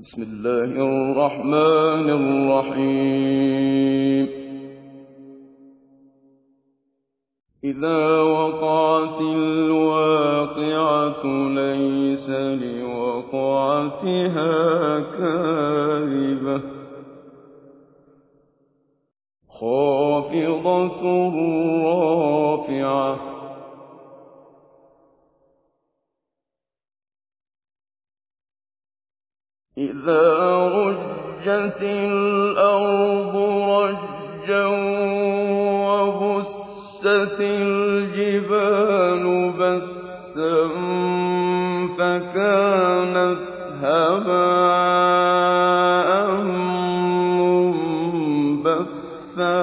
بسم الله الرحمن الرحيم. إذا وقعت الواقعة ليس لوقعتها كاذبة. خافضة إذا رجت الأرض رجا وبست الجبال بسا فكانت هباء منبثا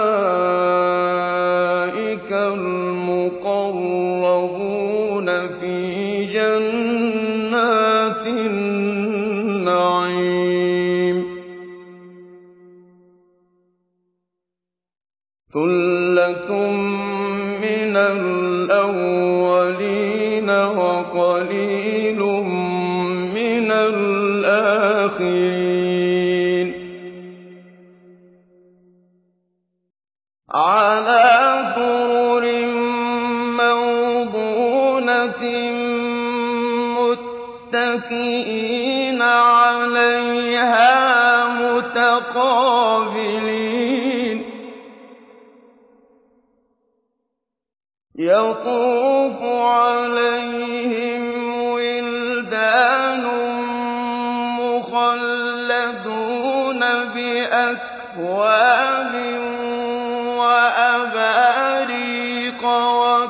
على سرر موضونة متكئين عليها متقابلين. يطوف عليهم ولدان مخلدون بأكواب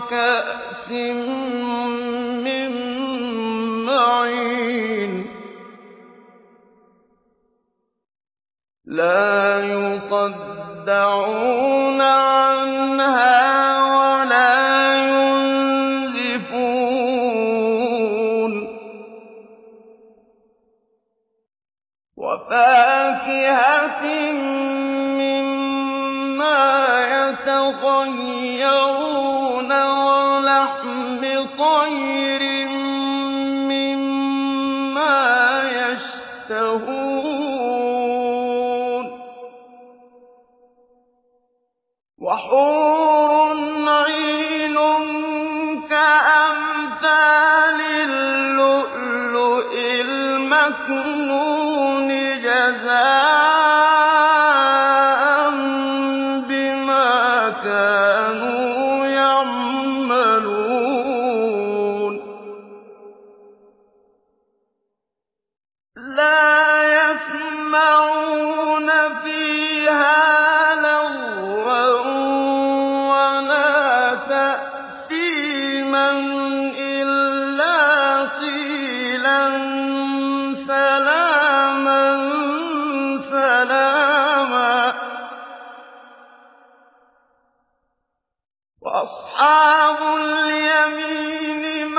وكأس من معين لا يصدعون عنها ولا ينزفون وفاكهة مما يتخيرون ولحم طير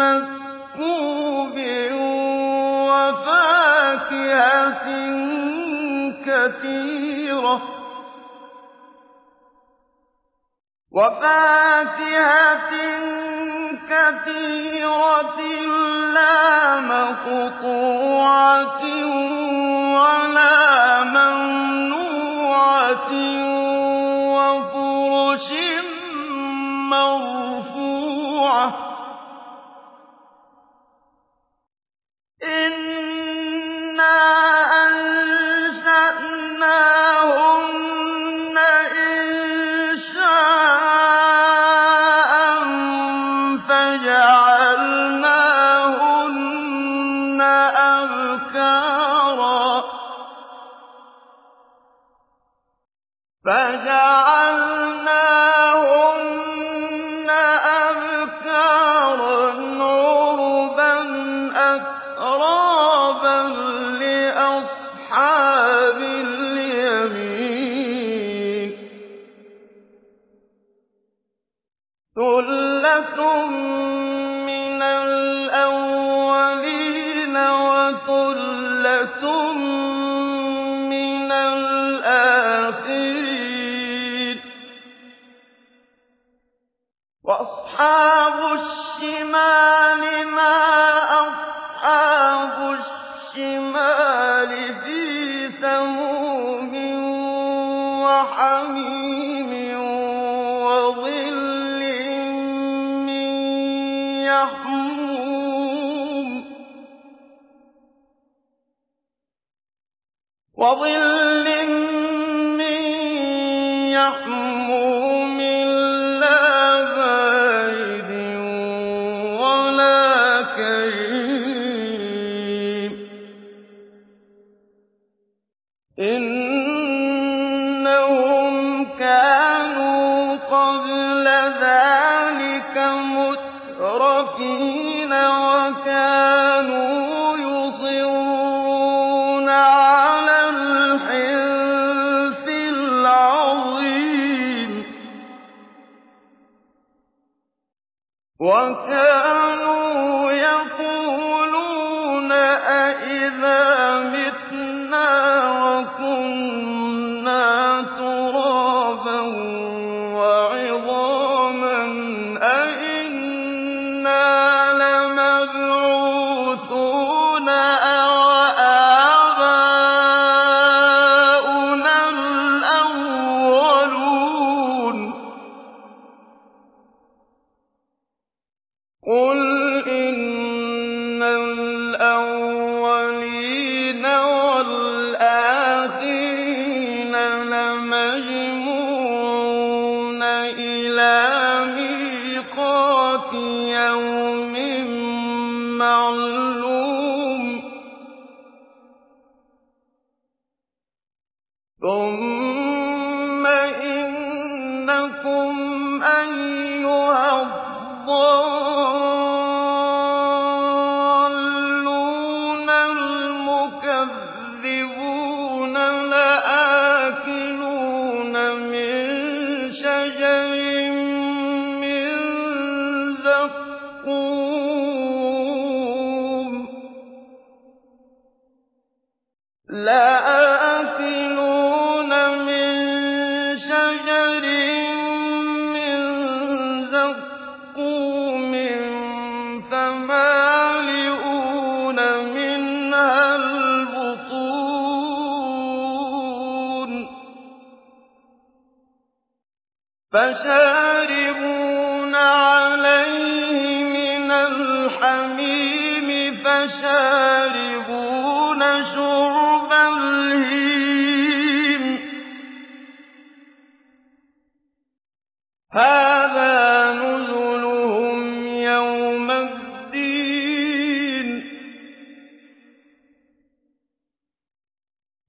مَّسْكُوبٍ وَفَاكِهَةٍ كَثِيرَةٍ وفاكهة كثيرة لَّا مَقْطُوعَةٍ وَلَا مَمْنُوعَةٍ وَفُرُشٍ مَّرْفُوعَةٍ أَتْرَابًا لِّأَصْحَابِ الْيَمِينِ ثُلَّةٌ مِّنَ الْأَوَّلِينَ وَثُلَّةٌ مِّنَ الْآخِرِينَ وَأَصْحَابُ الشِّمَالِ مَا وَحَمِيمٍ وَظِلٍّ مِّن يَحْمُومٍ لَّا بَارِدٍ وَلَا كَرِيمٍ فَشَارِبُونَ عَلَيْهِ مِنَ الْحَمِيمِ فَشَارِبُونَ شُرْبَ الْهِيمِ. هَٰذَا نُزُلُهُمْ يَوْمَ الدِّينِ.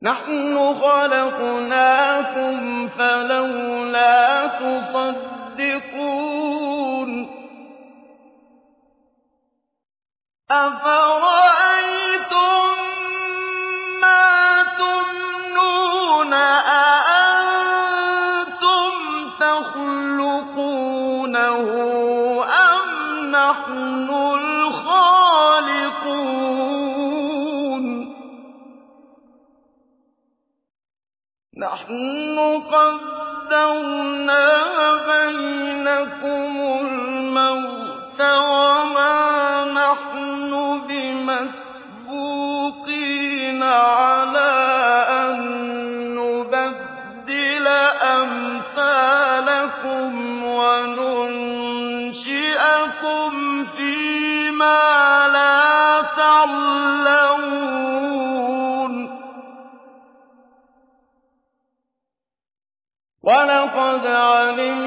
نَحْنُ خَلَقْنَاكُمْ فَلَوْلَا تُصَدِّقُونَ. بَيْنَكُمُ الْمَوْتَ وَمَا نَحْنُ بِمَسْبُوقِينَ عَلَىٰ أَن نُّبَدِّلَ أَمْثَالَكُمْ وَنُنشِئَكُمْ فِي مَا لَا تَعْلَمُونَ. وَلَقَدْ عَلِمْتُمُ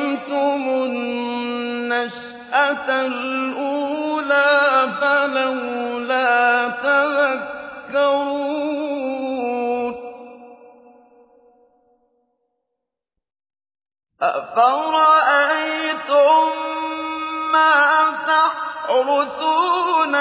النَّشْأَةَ الْأُولَىٰ فَلَوْلَا تَذَكَّرُونَ. أَفَرَأَيْتُم مَّا تَحْرُثُونَ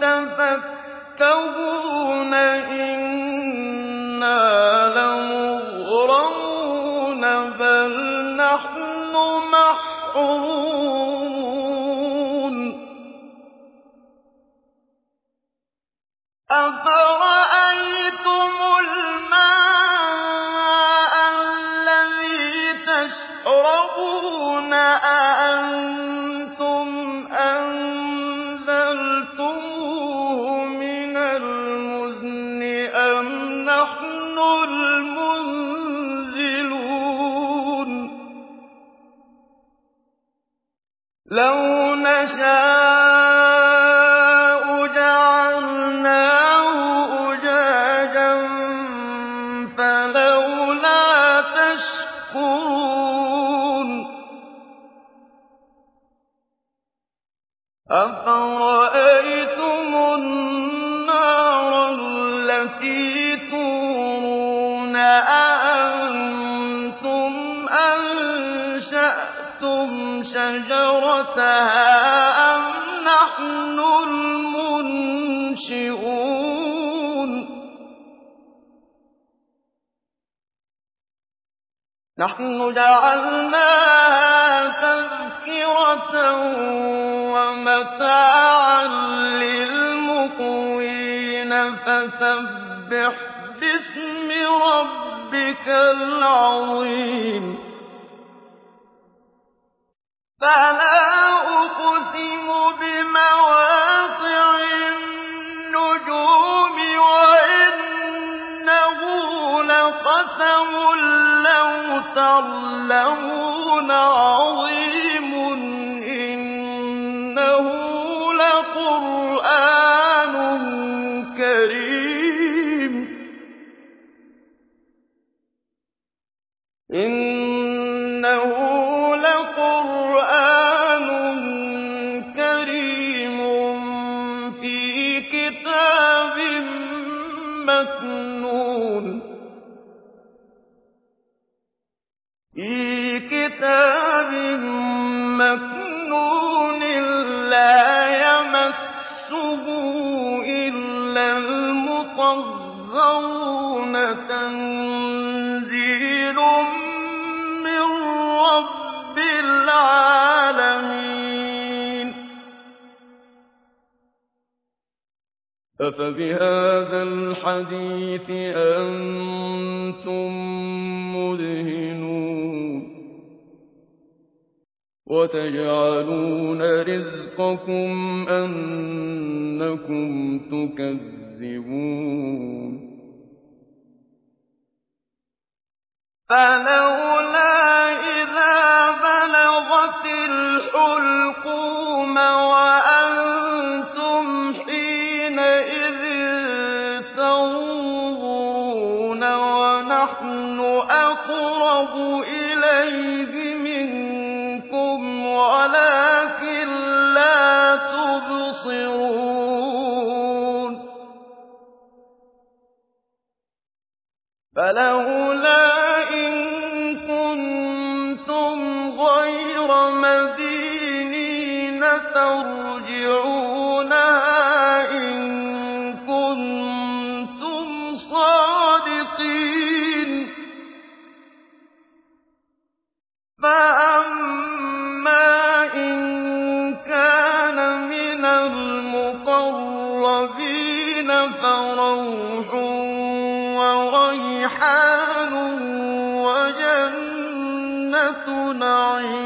تَفَكَّهُونَ إِنَّا لَمُغْرَمُونَ بَلْ نَحْنُ مَحْرُومُونَ. نَحْنُ الْمُنزِلُونَ. أَأَنتُمْ أَنشَأْتُمْ شَجَرَتَهَا أَمْ نَحْنُ الْمُنشِئُونَ نَحْنُ جَعَلْنَاهَا تَذْكِرَةً وَمَتَاعًا لِّلْمُقْوِينَ فَسَبِّحْ رَبِّكَ الْعَظِيمِ. فَلَا أُقْسِمُ بِمَوَاقِعِ النُّجُومِ وَإِنَّهُ لَقَسَمٌ لَّوْ تَعْلَمُونَ. كَرِيمٌ فِي كِتَابٍ مَّكْنُونٍ أَفَبِهَٰذَا الْحَدِيثِ أَنتُم مُّدْهِنُونَ وَتَجْعَلُونَ رِزْقَكُمْ أَنَّكُمْ تُكَذِّبُونَ فَلَوْلَا إِذَا بَلَغَتِ الْحُلْقُومَ مَدِينِينَ تَرْجِعُونَهَا إِن كُنتُمْ صَادِقِينَ. فَأَمَّا إِن كَانَ مِنَ الْمُقَرَّبِينَ فَرَوْحٌ وَرَيْحَانٌ وَجَنَّتُ نَعِيمٍ.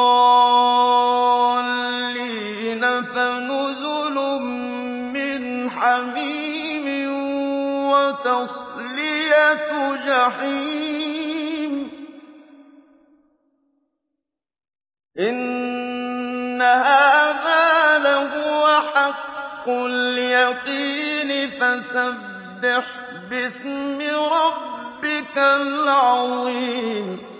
جَحِيمٍ إِنَّ هَٰذَا لَهُوَ حَقُّ الْيَقِينِ فَسَبِّحْ بِاسْمِ رَبِّكَ الْعَظِيمِ.